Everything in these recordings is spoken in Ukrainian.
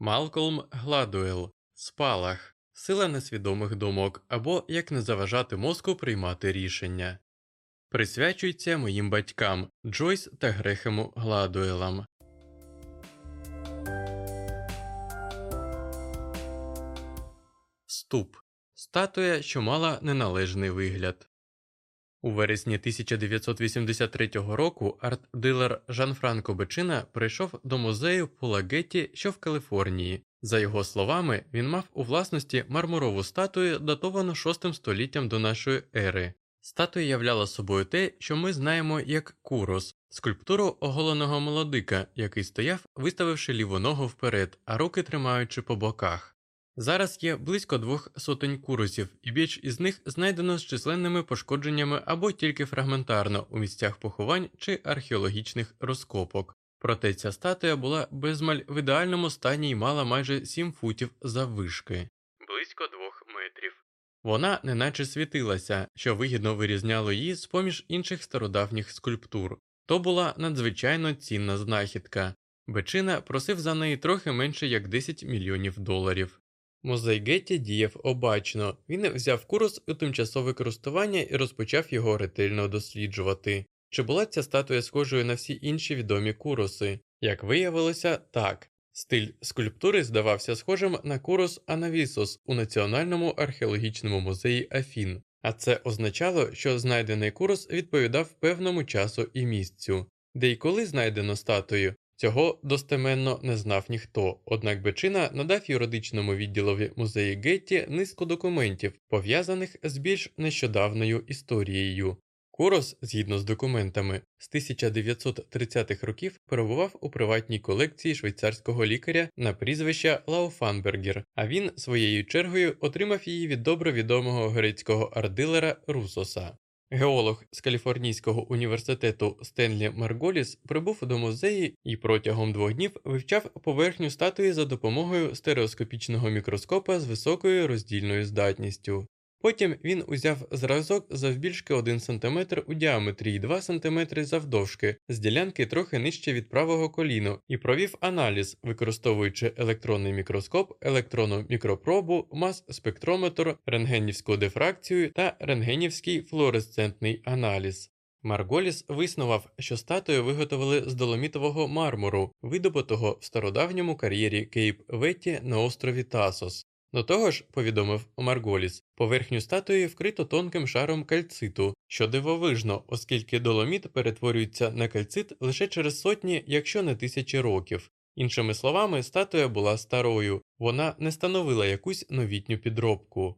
Малкольм Гладуел Спалах Сила несвідомих думок або як не заважати мозку приймати рішення. Присвячується моїм батькам Джойс та Грехему Гладуелам. Ступ статуя, що мала неналежний вигляд. У вересні 1983 року арт-дилер Жан-Франко Бечина прийшов до музею Пулагетті, що в Каліфорнії. За його словами, він мав у власності мармурову статую, датовану 6 століттям до нашої ери. Статуя являла собою те, що ми знаємо як курос, скульптуру оголеного молодика, який стояв, виставивши ліву ногу вперед, а руки тримаючи по боках. Зараз є близько двох сотень курусів, і більш із них знайдено з численними пошкодженнями або тільки фрагментарно у місцях поховань чи археологічних розкопок. Проте ця статуя була безмаль в ідеальному стані і мала майже 7 футів заввишки. Близько двох метрів. Вона неначе світилася, що вигідно вирізняло її з поміж інших стародавніх скульптур. То була надзвичайно цінна знахідка. Бечина просив за неї трохи менше як 10 мільйонів доларів. Музей Гетті діяв обачно, він взяв курс у тимчасове користування і розпочав його ретельно досліджувати. Чи була ця статуя схожою на всі інші відомі куроси? Як виявилося, так. Стиль скульптури здавався схожим на курос Анавісос у Національному археологічному музеї Афін, а це означало, що знайдений курос відповідав певному часу і місцю, де й коли знайдено статую, Цього достеменно не знав ніхто, однак Бечина надав юридичному відділові музею Гетті низку документів, пов'язаних з більш нещодавною історією. Курос, згідно з документами, з 1930-х років перебував у приватній колекції швейцарського лікаря на прізвище Лауфанбергер, а він своєю чергою отримав її від добре відомого грецького арт-дилера Русоса. Геолог з Каліфорнійського університету Стенлі Марголіс прибув до музею і протягом двох днів вивчав поверхню статуї за допомогою стереоскопічного мікроскопа з високою роздільною здатністю. Потім він узяв зразок завбільшки 1 см у діаметрі і 2 см завдовжки з ділянки трохи нижче від правого коліну і провів аналіз, використовуючи електронний мікроскоп, електронну мікропробу, мас-спектрометр, рентгенівську дифракцію та рентгенівський флуоресцентний аналіз. Марголіс виснував, що статую виготовили з доломітового мармуру, видобутого в стародавньому кар'єрі Кейп Ветті на острові Тасос. До того ж, повідомив Марголіс, поверхню статуї вкрито тонким шаром кальциту, що дивовижно, оскільки доломіт перетворюється на кальцит лише через сотні, якщо не тисячі років. Іншими словами, статуя була старою, вона не становила якусь новітню підробку.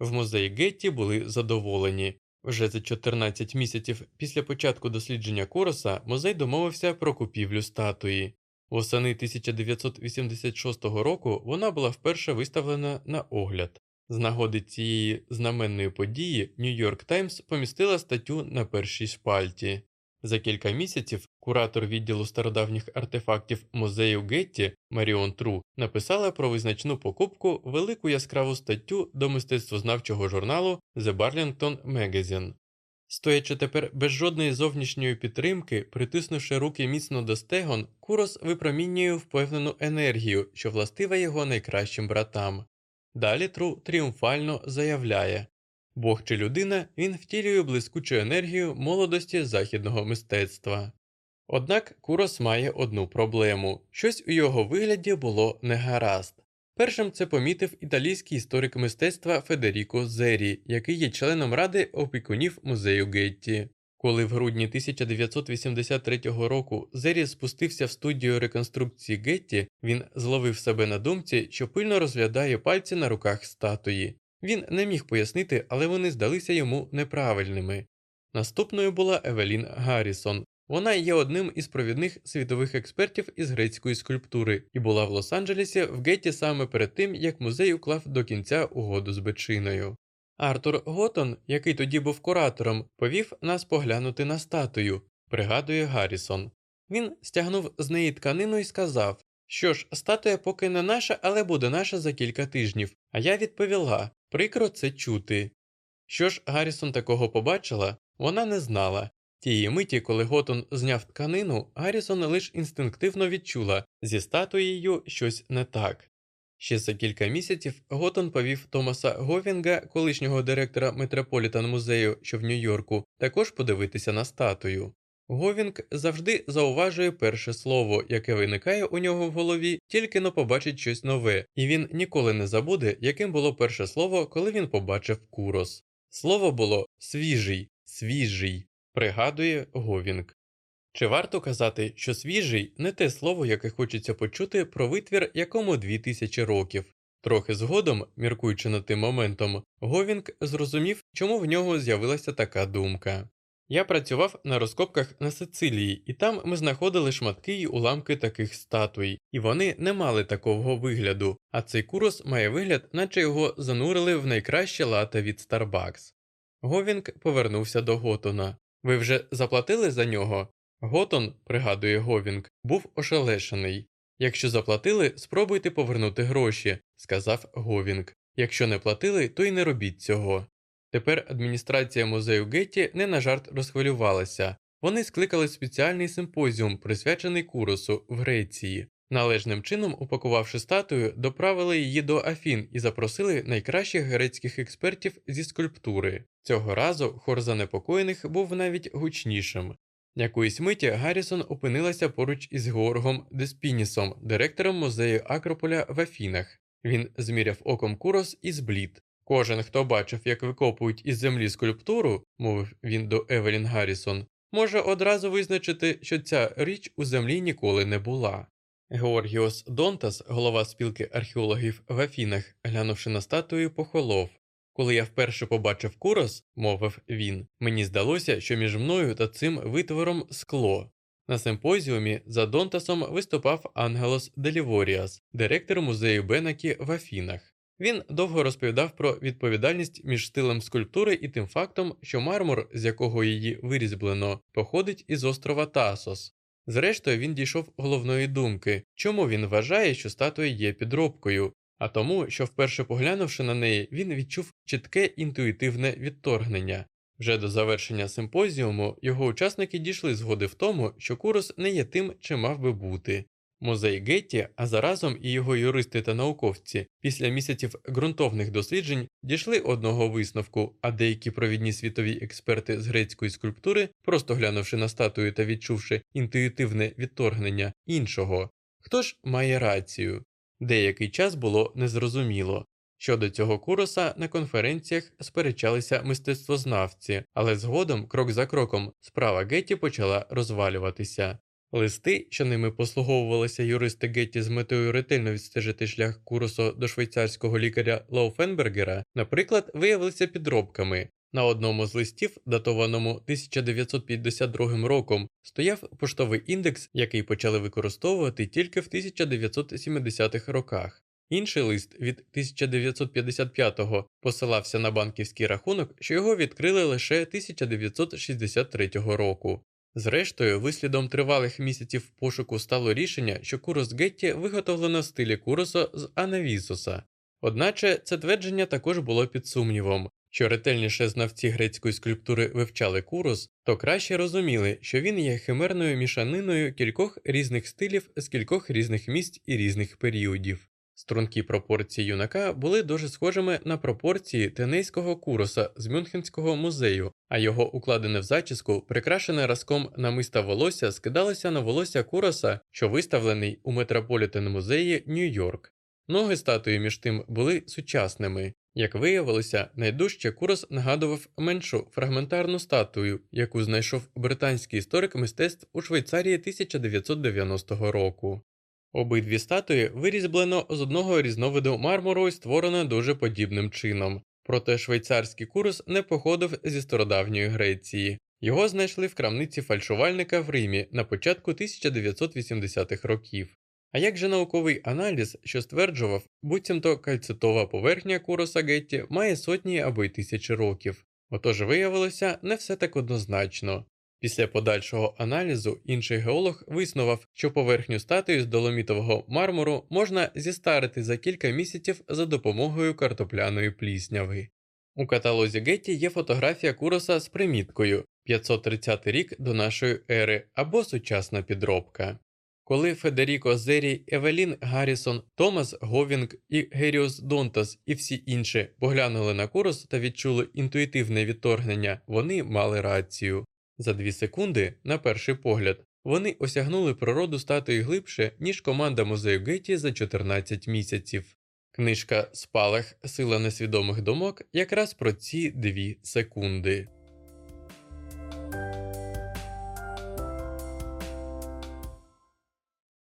В музеї Гетті були задоволені. Вже за 14 місяців після початку дослідження Короса музей домовився про купівлю статуї. Восени 1986 року вона була вперше виставлена на огляд. З нагоди цієї знаменної події Нью-Йорк Таймс помістила статтю на першій шпальті. За кілька місяців куратор відділу стародавніх артефактів музею Гетті Маріон Тру написала про визначну покупку велику яскраву статтю до мистецтвознавчого журналу The Barlington Magazine. Стоячи тепер без жодної зовнішньої підтримки, притиснувши руки міцно до стегон, курос випромінює впевнену енергію, що властива його найкращим братам. Далі Тру тріумфально заявляє Бог чи людина він втілює блискучу енергію молодості західного мистецтва. Однак курос має одну проблему щось у його вигляді було негаразд. Першим це помітив італійський історик мистецтва Федеріко Зері, який є членом ради опікунів музею Гетті. Коли в грудні 1983 року Зері спустився в студію реконструкції Гетті, він зловив себе на думці, що пильно розглядає пальці на руках статуї. Він не міг пояснити, але вони здалися йому неправильними. Наступною була Евелін Гаррісон, вона є одним із провідних світових експертів із грецької скульптури і була в Лос-Анджелесі в Гетті саме перед тим, як музей уклав до кінця угоду з бичиною. Артур Готон, який тоді був куратором, повів нас поглянути на статую, пригадує Гаррісон. Він стягнув з неї тканину і сказав, що ж, статуя поки не наша, але буде наша за кілька тижнів. А я відповіла прикро це чути. Що ж Гаррісон такого побачила, вона не знала, Тієї миті, коли Готон зняв тканину, Гаррісон лише інстинктивно відчула зі статуєю щось не так. Ще за кілька місяців Готон повів Томаса Говінга, колишнього директора Метрополітан музею, що в Нью-Йорку, також подивитися на статую. Говінг завжди зауважує перше слово, яке виникає у нього в голові, тільки но побачить щось нове, і він ніколи не забуде, яким було перше слово, коли він побачив курос. Слово було свіжий, свіжий, пригадує Говінг. Чи варто казати, що свіжий не те слово, яке хочеться почути про витвір, якому дві тисячі років? Трохи згодом, міркуючи над тим моментом, Говінг зрозумів, чому в нього з'явилася така думка. Я працював на розкопках на Сицилії, і там ми знаходили шматки й уламки таких статуй, і вони не мали такого вигляду, а цей курос має вигляд, наче його занурили в найкраще лате від Starbucks. Говінг повернувся до Готона. Ви вже заплатили за нього? Готон, пригадує Говінг, був ошелешений. Якщо заплатили, спробуйте повернути гроші, сказав Говінг. Якщо не платили, то й не робіть цього. Тепер адміністрація музею Гетті не на жарт розхвилювалася. Вони скликали спеціальний симпозіум, присвячений Куросу в Греції. Належним чином, упакувавши статую, доправили її до Афін і запросили найкращих грецьких експертів зі скульптури. Цього разу хор занепокоєних був навіть гучнішим. Якоїсь миті Гаррісон опинилася поруч із Георгом Деспінісом, директором музею Акрополя в Афінах. Він зміряв оком курос і зблід. Кожен, хто бачив, як викопують із землі скульптуру, мовив він до Евелін Гаррісон, може одразу визначити, що ця річ у землі ніколи не була. Георгіос Донтас, голова спілки археологів в Афінах, глянувши на статую, похолов. Коли я вперше побачив курос, мовив він, мені здалося, що між мною та цим витвором скло. На симпозіумі за Донтасом виступав Ангелос Деліворіас, директор музею Бенакі в Афінах. Він довго розповідав про відповідальність між стилем скульптури і тим фактом, що мармур, з якого її вирізблено, походить із острова Тасос. Зрештою, він дійшов головної думки, чому він вважає, що статуя є підробкою, а тому, що вперше поглянувши на неї, він відчув чітке інтуїтивне відторгнення. Вже до завершення симпозіуму його учасники дійшли згоди в тому, що курос не є тим, чим мав би бути. Музей Гетті, а заразом і його юристи та науковці після місяців ґрунтовних досліджень дійшли одного висновку, а деякі провідні світові експерти з грецької скульптури, просто глянувши на статую та відчувши інтуїтивне відторгнення іншого. Хто ж має рацію? Деякий час було незрозуміло. Щодо цього куроса на конференціях сперечалися мистецтвознавці, але згодом, крок за кроком, справа Гетті почала розвалюватися. Листи, що ними послуговувалися юристи Гетті з метою ретельно відстежити шлях куросу до швейцарського лікаря Лауфенбергера, наприклад, виявилися підробками. На одному з листів, датованому 1952 роком, стояв поштовий індекс, який почали використовувати тільки в 1970-х роках. Інший лист від 1955-го посилався на банківський рахунок, що його відкрили лише 1963 року. Зрештою, вислідом тривалих місяців пошуку стало рішення, що курос Гетті виготовлено в стилі куросу з Анавісуса. Одначе це твердження також було під сумнівом. Що ретельніше знавці грецької скульптури вивчали курос, то краще розуміли, що він є химерною мішаниною кількох різних стилів з кількох різних місць і різних періодів. Стрункі пропорції юнака були дуже схожими на пропорції тенейського куроса з Мюнхенського музею, а його укладене в зачіску, прикрашене разком намиста волосся, скидалося на волосся куроса, що виставлений у Метрополітен музеї Нью-Йорк. Ноги статуї між тим були сучасними. Як виявилося, найдужче курос нагадував меншу фрагментарну статую, яку знайшов британський історик мистецтв у Швейцарії 1990 року. Обидві статуї вирізблено з одного різновиду мармуру і створено дуже подібним чином, проте швейцарський курс не походив зі стародавньої Греції. Його знайшли в крамниці фальшувальника в Римі на початку 1980-х років. А як же науковий аналіз, що стверджував, буцімто кальцитова поверхня куроса Гетті має сотні або й тисячі років? Отож виявилося не все так однозначно. Після подальшого аналізу інший геолог виснував, що поверхню статуї з доломітового мармуру можна зістарити за кілька місяців за допомогою картопляної плісняви. У каталозі Гетті є фотографія куроса з приміткою 530 рік до нашої ери або сучасна підробка. Коли Федеріко Зері, Евелін Гаррісон, Томас Говінг і Геріус Донтас і всі інші поглянули на курс та відчули інтуїтивне відторгнення, вони мали рацію. За дві секунди, на перший погляд, вони осягнули природу статуї глибше, ніж команда музею Гетті за 14 місяців. Книжка Спалах Сила несвідомих думок якраз про ці дві секунди.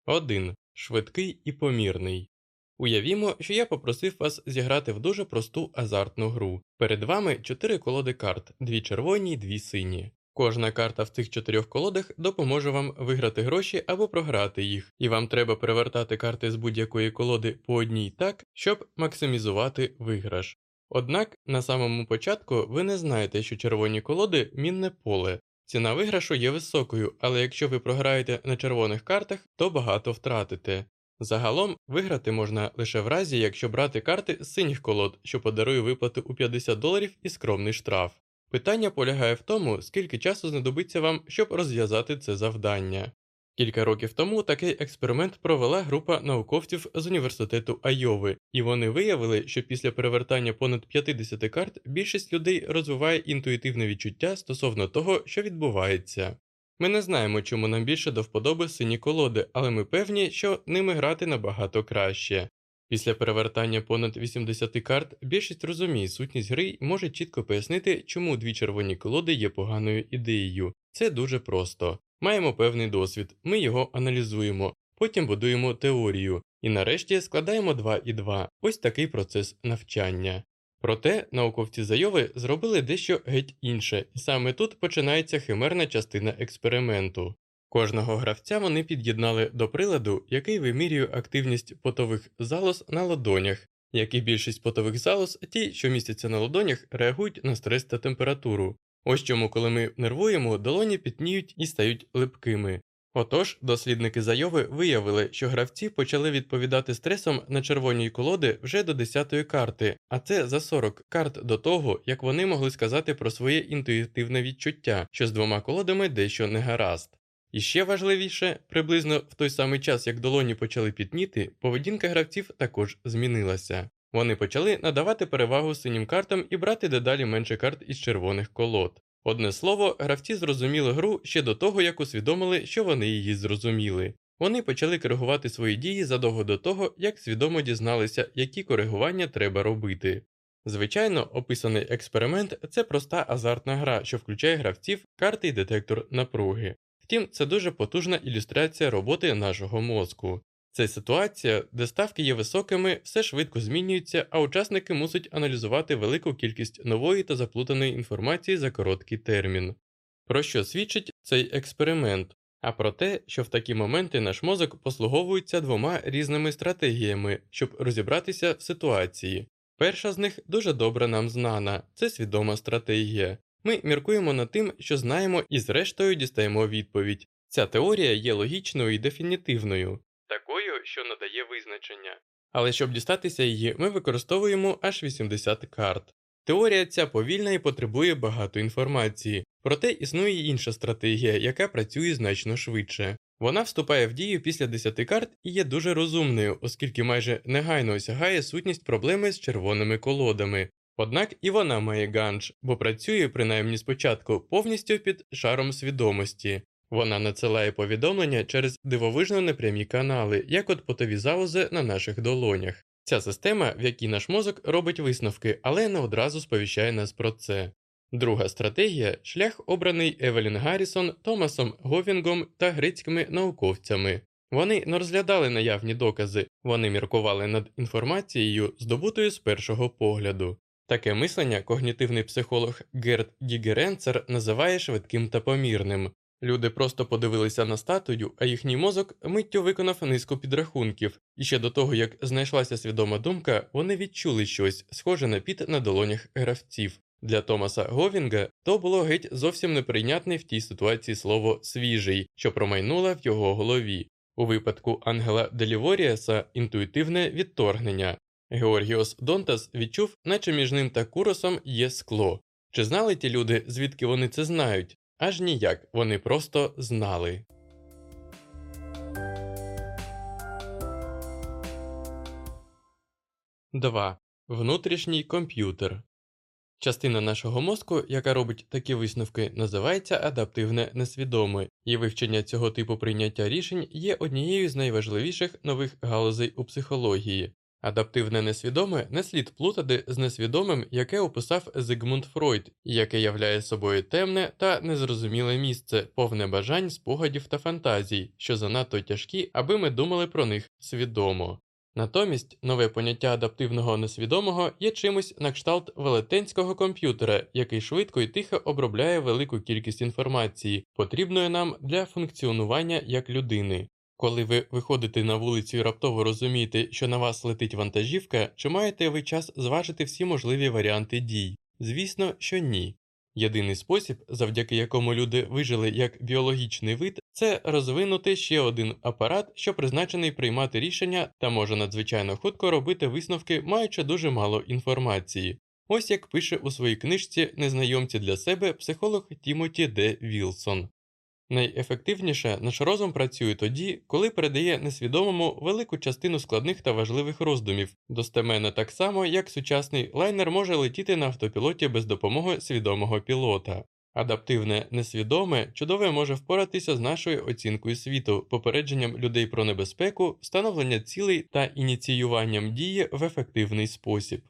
Один швидкий і помірний. Уявімо, що я попросив вас зіграти в дуже просту азартну гру. Перед вами чотири колоди карт: дві червоні, дві сині. Кожна карта в цих чотирьох колодах допоможе вам виграти гроші або програти їх, і вам треба перевертати карти з будь-якої колоди по одній так, щоб максимізувати виграш. Однак на самому початку ви не знаєте, що червоні колоди мінне поле. Ціна виграшу є високою, але якщо ви програєте на червоних картах, то багато втратите. Загалом виграти можна лише в разі, якщо брати карти з синіх колод, що подарує виплату у 50 доларів і скромний штраф. Питання полягає в тому, скільки часу знадобиться вам, щоб розв'язати це завдання. Кілька років тому такий експеримент провела група науковців з університету Айови, і вони виявили, що після перевертання понад 50 карт більшість людей розвиває інтуїтивне відчуття стосовно того, що відбувається. Ми не знаємо, чому нам більше до вподоби сині колоди, але ми певні, що ними грати набагато краще. Після перевертання понад 80 карт більшість розуміє сутність гри і може чітко пояснити, чому дві червоні колоди є поганою ідеєю. Це дуже просто. Маємо певний досвід, ми його аналізуємо, потім будуємо теорію, і нарешті складаємо 2 і 2. Ось такий процес навчання. Проте науковці Зайови зробили дещо геть інше, і саме тут починається химерна частина експерименту. Кожного гравця вони під'єднали до приладу, який вимірює активність потових залоз на ладонях, як і більшість потових залоз, ті, що містяться на ладонях, реагують на стрес та температуру. Ось чому, коли ми нервуємо, долоні пітніють і стають липкими. Отож, дослідники Зайови виявили, що гравці почали відповідати стресом на червоні колоди вже до 10-ї карти, а це за 40 карт до того, як вони могли сказати про своє інтуїтивне відчуття, що з двома колодами дещо не гаразд. І ще важливіше, приблизно в той самий час, як долоні почали пітніти, поведінка гравців також змінилася. Вони почали надавати перевагу синім картам і брати дедалі менше карт із червоних колод. Одне слово, гравці зрозуміли гру ще до того, як усвідомили, що вони її зрозуміли. Вони почали коригувати свої дії задовго до того, як свідомо дізналися, які коригування треба робити. Звичайно, описаний експеримент це проста азартна гра, що включає гравців, карти і детектор напруги. Втім, це дуже потужна ілюстрація роботи нашого мозку. Це ситуація, де ставки є високими, все швидко змінюється, а учасники мусять аналізувати велику кількість нової та заплутаної інформації за короткий термін. Про що свідчить цей експеримент? А про те, що в такі моменти наш мозок послуговується двома різними стратегіями, щоб розібратися в ситуації. Перша з них дуже добре нам знана це свідома стратегія. Ми міркуємо над тим, що знаємо, і зрештою дістаємо відповідь. Ця теорія є логічною і дефінітивною, такою, що надає визначення. Але щоб дістатися її, ми використовуємо аж 80 карт. Теорія ця повільна і потребує багато інформації, проте існує інша стратегія, яка працює значно швидше. Вона вступає в дію після 10 карт і є дуже розумною, оскільки майже негайно осягає сутність проблеми з червоними колодами. Однак і вона має ганж, бо працює принаймні спочатку повністю під шаром свідомості. Вона надсилає повідомлення через дивовижно непрямі канали, як от потові залози на наших долонях. Ця система, в якій наш мозок робить висновки, але не одразу сповіщає нас про це. Друга стратегія шлях обраний Евелін Гаррісон, Томасом Говінгом та грецькими науковцями. Вони не розглядали наявні докази, вони міркували над інформацією, здобутою з першого погляду. Таке мислення когнітивний психолог Герт Гігеренцер називає швидким та помірним. Люди просто подивилися на статую, а їхній мозок миттю виконав низку підрахунків, і ще до того, як знайшлася свідома думка, вони відчули щось, схоже на піт на долонях гравців. Для Томаса Говінга то було геть зовсім неприйнятне в тій ситуації слово свіжий, що промайнуло в його голові. У випадку Ангела Деліворіаса інтуїтивне відторгнення. Георгіос Донтас відчув, наче між ним та Куросом є скло. Чи знали ті люди, звідки вони це знають? Аж ніяк, вони просто знали. Два. Внутрішній комп'ютер. Частина нашого мозку, яка робить такі висновки, називається адаптивне несвідоме, і вивчення цього типу прийняття рішень є однією з найважливіших нових галузей у психології. Адаптивне несвідоме не слід плутати з несвідомим, яке описав Зигмунд Фройд, яке являє собою темне та незрозуміле місце, повне бажань, спогадів та фантазій, що занадто тяжкі, аби ми думали про них свідомо. Натомість нове поняття адаптивного несвідомого є чимось на кшталт велетенського комп'ютера, який швидко і тихо обробляє велику кількість інформації, потрібної нам для функціонування як людини. Коли ви виходите на вулицю і раптово розумієте, що на вас летить вантажівка, чи маєте ви час зважити всі можливі варіанти дій? Звісно, що ні. Єдиний спосіб, завдяки якому люди вижили як біологічний вид, це розвинути ще один апарат, що призначений приймати рішення та може надзвичайно хутко робити висновки, маючи дуже мало інформації. Ось як пише у своїй книжці Незнайомці для себе психолог Тімоті Д. Вілсон. Найефективніше наш розум працює тоді, коли передає несвідомому велику частину складних та важливих роздумів, достеменно так само, як сучасний лайнер може летіти на автопілоті без допомоги свідомого пілота. Адаптивне несвідоме чудове може впоратися з нашою оцінкою світу, попередженням людей про небезпеку, встановлення цілей та ініціюванням дії в ефективний спосіб.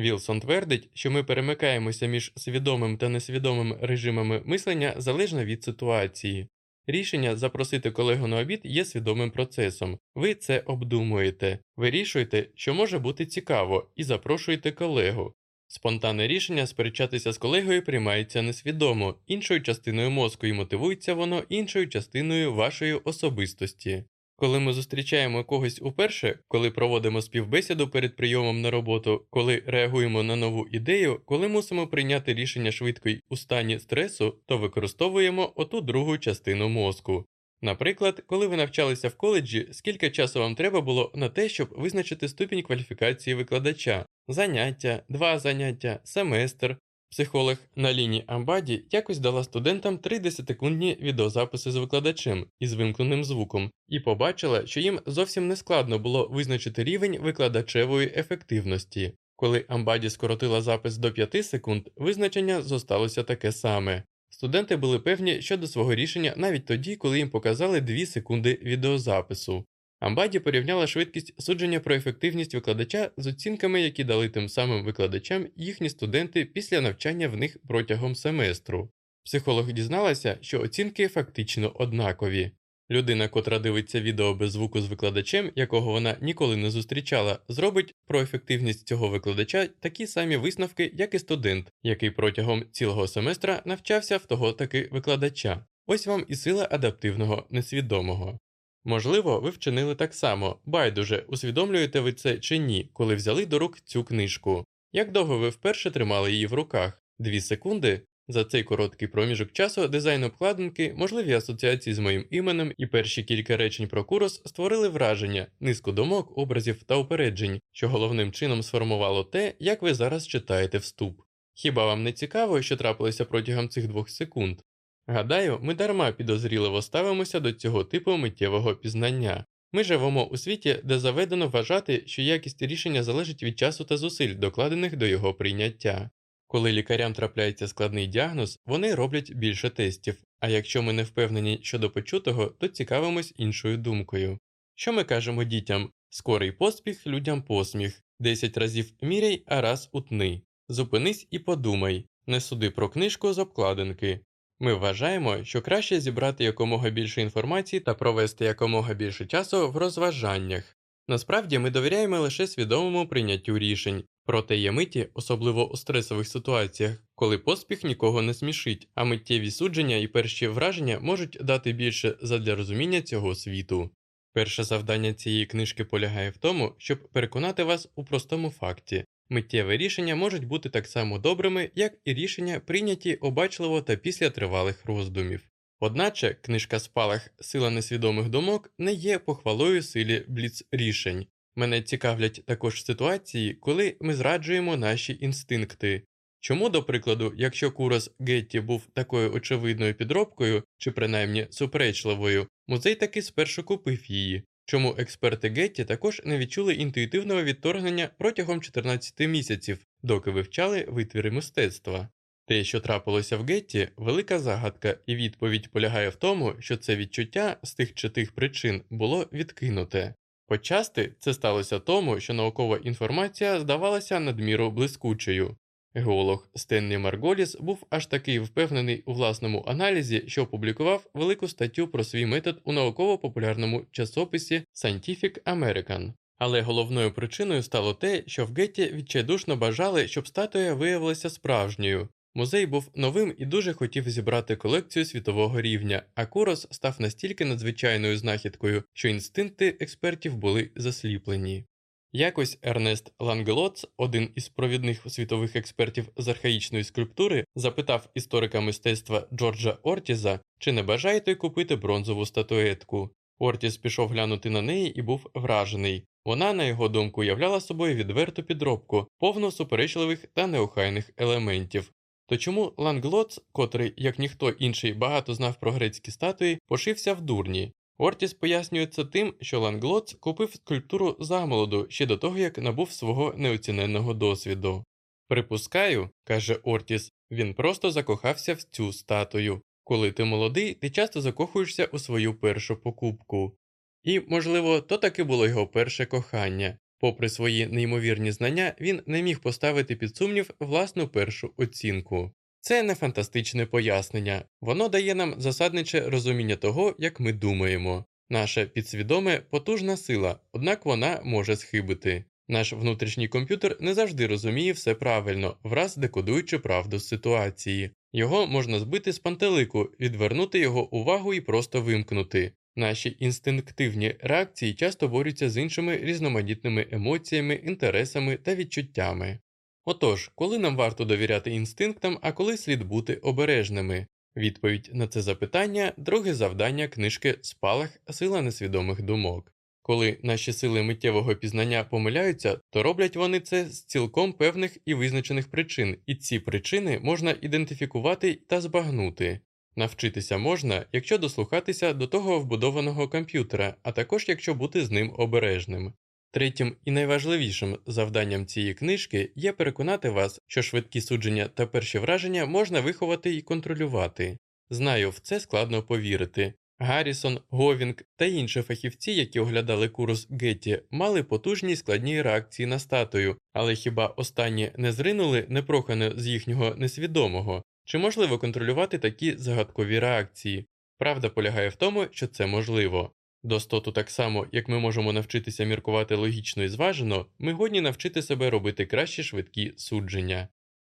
Вілсон твердить, що ми перемикаємося між свідомим та несвідомим режимами мислення залежно від ситуації. Рішення запросити колегу на обід є свідомим процесом. Ви це обдумуєте, вирішуєте, що може бути цікаво, і запрошуєте колегу. Спонтанне рішення сперечатися з колегою приймається несвідомо, іншою частиною мозку і мотивується воно іншою частиною вашої особистості. Коли ми зустрічаємо когось уперше, коли проводимо співбесіду перед прийомом на роботу, коли реагуємо на нову ідею, коли мусимо прийняти рішення швидко й у стані стресу, то використовуємо оту другу частину мозку. Наприклад, коли ви навчалися в коледжі, скільки часу вам треба було на те, щоб визначити ступінь кваліфікації викладача, заняття, два заняття, семестр, Психолог Наліні Амбаді якось дала студентам 30-секундні відеозаписи з викладачем із вимкненим звуком, і побачила, що їм зовсім не складно було визначити рівень викладачевої ефективності. Коли Амбаді скоротила запис до 5 секунд, визначення зосталося таке саме. Студенти були певні щодо свого рішення навіть тоді, коли їм показали 2 секунди відеозапису. Амбаді порівняла швидкість судження про ефективність викладача з оцінками, які дали тим самим викладачам їхні студенти після навчання в них протягом семестру. Психолог дізналася, що оцінки фактично однакові. Людина, котра дивиться відео без звуку з викладачем, якого вона ніколи не зустрічала, зробить про ефективність цього викладача такі самі висновки, як і студент, який протягом цілого семестра навчався в того таки викладача. Ось вам і сила адаптивного несвідомого. Можливо, ви вчинили так само, байдуже, усвідомлюєте ви це чи ні, коли взяли до рук цю книжку. Як довго ви вперше тримали її в руках? Дві секунди? За цей короткий проміжок часу дизайн обкладинки, можливі асоціації з моїм іменем і перші кілька речень про курс створили враження, низку думок, образів та упереджень, що головним чином сформувало те, як ви зараз читаєте вступ. Хіба вам не цікаво, що трапилося протягом цих двох секунд? Гадаю, ми дарма підозріливо ставимося до цього типу миттєвого пізнання. Ми живемо у світі, де заведено вважати, що якість рішення залежить від часу та зусиль, докладених до його прийняття. Коли лікарям трапляється складний діагноз, вони роблять більше тестів, а якщо ми не впевнені щодо почутого, то цікавимось іншою думкою. Що ми кажемо дітям скорий поспіх, людям посміх, десять разів міряй, а раз утни. Зупинись і подумай, не суди про книжку з обкладинки. Ми вважаємо, що краще зібрати якомога більше інформації та провести якомога більше часу в розважаннях. Насправді ми довіряємо лише свідомому прийняттю рішень, проте є миті, особливо у стресових ситуаціях, коли поспіх нікого не смішить, а миттєві судження і перші враження можуть дати більше задля розуміння цього світу. Перше завдання цієї книжки полягає в тому, щоб переконати вас у простому факті Миттєві рішення можуть бути так само добрими, як і рішення, прийняті обачливо та після тривалих роздумів. Одначе книжка Спалах Сила несвідомих думок не є похвалою силі бліц рішень. Мене цікавлять також ситуації, коли ми зраджуємо наші інстинкти. Чому, до прикладу, якщо Курос Гетті був такою очевидною підробкою, чи принаймні суперечливою, музей таки спершу купив її? Чому експерти Гетті також не відчули інтуїтивного відторгнення протягом 14 місяців, доки вивчали витвіри мистецтва? Те, що трапилося в Гетті, велика загадка, і відповідь полягає в тому, що це відчуття з тих чи тих причин було відкинуте. Почасти це сталося тому, що наукова інформація здавалася надміру блискучою. Геолог Стенлі Марголіс був аж такий впевнений у власному аналізі, що опублікував велику статтю про свій метод у науково-популярному часописі Scientific American. Але головною причиною стало те, що в Гетті відчайдушно бажали, щоб статуя виявилася справжньою. Музей був новим і дуже хотів зібрати колекцію світового рівня, а Курос став настільки надзвичайною знахідкою, що інстинкти експертів були засліплені. Якось Ернест Лангелоц, один із провідних світових експертів з архаїчної скульптури, запитав історика мистецтва Джорджа Ортіза, чи не бажає той купити бронзову статуетку. Ортіс пішов глянути на неї і був вражений. Вона, на його думку, являла собою відверту підробку, повну суперечливих та неохайних елементів. То чому Ланглоц, котрий, як ніхто інший, багато знав про грецькі статуї, пошився в дурні? Ортіс пояснює це тим, що Ланглоц купив скульптуру замолоду ще до того, як набув свого неоціненного досвіду. Припускаю, каже Ортіс, він просто закохався в цю статую. Коли ти молодий, ти часто закохуєшся у свою першу покупку. І, можливо, то таки було його перше кохання. Попри свої неймовірні знання, він не міг поставити під сумнів власну першу оцінку. Це не фантастичне пояснення, воно дає нам засадниче розуміння того, як ми думаємо. Наше підсвідоме потужна сила, однак вона може схибити. Наш внутрішній комп'ютер не завжди розуміє все правильно, враз декодуючи правду з ситуації. Його можна збити з пантелику, відвернути його увагу і просто вимкнути. Наші інстинктивні реакції часто борються з іншими різноманітними емоціями, інтересами та відчуттями. Отож, коли нам варто довіряти інстинктам, а коли слід бути обережними? Відповідь на це запитання друге завдання книжки Спалах Сила несвідомих думок. Коли наші сили миттєвого пізнання помиляються, то роблять вони це з цілком певних і визначених причин, і ці причини можна ідентифікувати та збагнути. Навчитися можна, якщо дослухатися до того вбудованого комп'ютера, а також якщо бути з ним обережним. Третім і найважливішим завданням цієї книжки є переконати вас, що швидкі судження та перші враження можна виховати і контролювати. Знаю, в це складно повірити. Гаррісон, Говінг та інші фахівці, які оглядали курс Гетті, мали потужні складні реакції на статую, але хіба останні не зринули непрохане з їхнього несвідомого? Чи можливо контролювати такі загадкові реакції? Правда полягає в тому, що це можливо. Достоту так само, як ми можемо навчитися міркувати логічно і зважено, ми годні навчити себе робити кращі швидкі судження.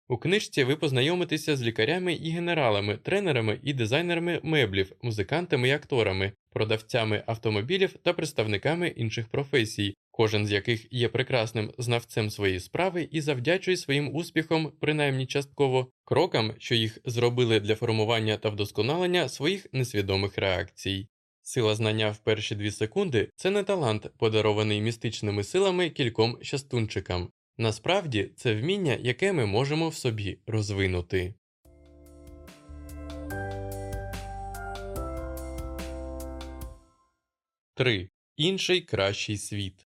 У книжці ви познайомитеся з лікарями і генералами, тренерами і дизайнерами меблів, музикантами і акторами, продавцями автомобілів та представниками інших професій, кожен з яких є прекрасним знавцем своєї справи і завдячує своїм успіхом, принаймні частково, крокам, що їх зробили для формування та вдосконалення своїх несвідомих реакцій. Сила знання в перші дві секунди це не талант, подарований містичними силами кільком щастунчикам. Насправді це вміння, яке ми можемо в собі розвинути. Три. Інший кращий світ.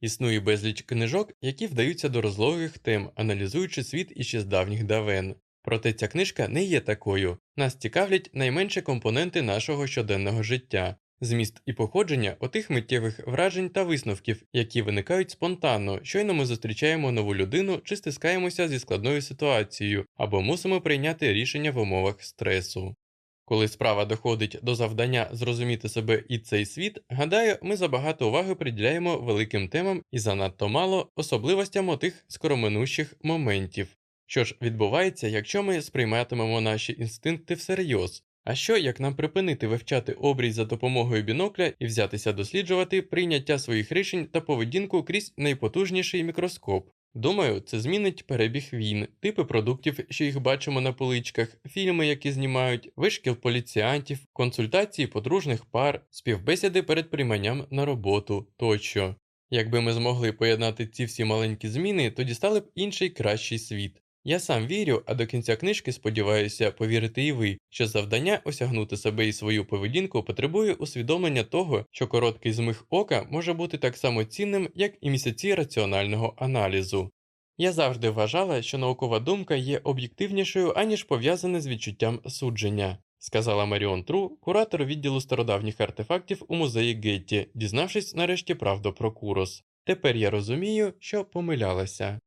Існує безліч книжок, які вдаються до розлогих тем, аналізуючи світ іще з давніх давен. Проте ця книжка не є такою. Нас цікавлять найменші компоненти нашого щоденного життя, зміст і походження отих миттєвих вражень та висновків, які виникають спонтанно, щойно ми зустрічаємо нову людину чи стискаємося зі складною ситуацією або мусимо прийняти рішення в умовах стресу. Коли справа доходить до завдання зрозуміти себе і цей світ, гадаю, ми забагато уваги приділяємо великим темам і занадто мало особливостям отих скороминущих моментів. Що ж відбувається, якщо ми сприйматимемо наші інстинкти всерйоз? А що як нам припинити вивчати обрій за допомогою бінокля і взятися досліджувати прийняття своїх рішень та поведінку крізь найпотужніший мікроскоп? Думаю, це змінить перебіг війн, типи продуктів, що їх бачимо на поличках, фільми, які знімають, вишкіл поліціантів, консультації подружних пар, співбесіди перед прийманням на роботу тощо. Якби ми змогли поєднати ці всі маленькі зміни, тоді стали б інший кращий світ. Я сам вірю, а до кінця книжки сподіваюся повірити і ви, що завдання осягнути себе і свою поведінку потребує усвідомлення того, що короткий змих ока може бути так само цінним, як і місяці раціонального аналізу. Я завжди вважала, що наукова думка є об'єктивнішою, аніж пов'язане з відчуттям судження, сказала Маріон Тру, куратор відділу стародавніх артефактів у музеї Гетті, дізнавшись нарешті правду про Курос. Тепер я розумію, що помилялася.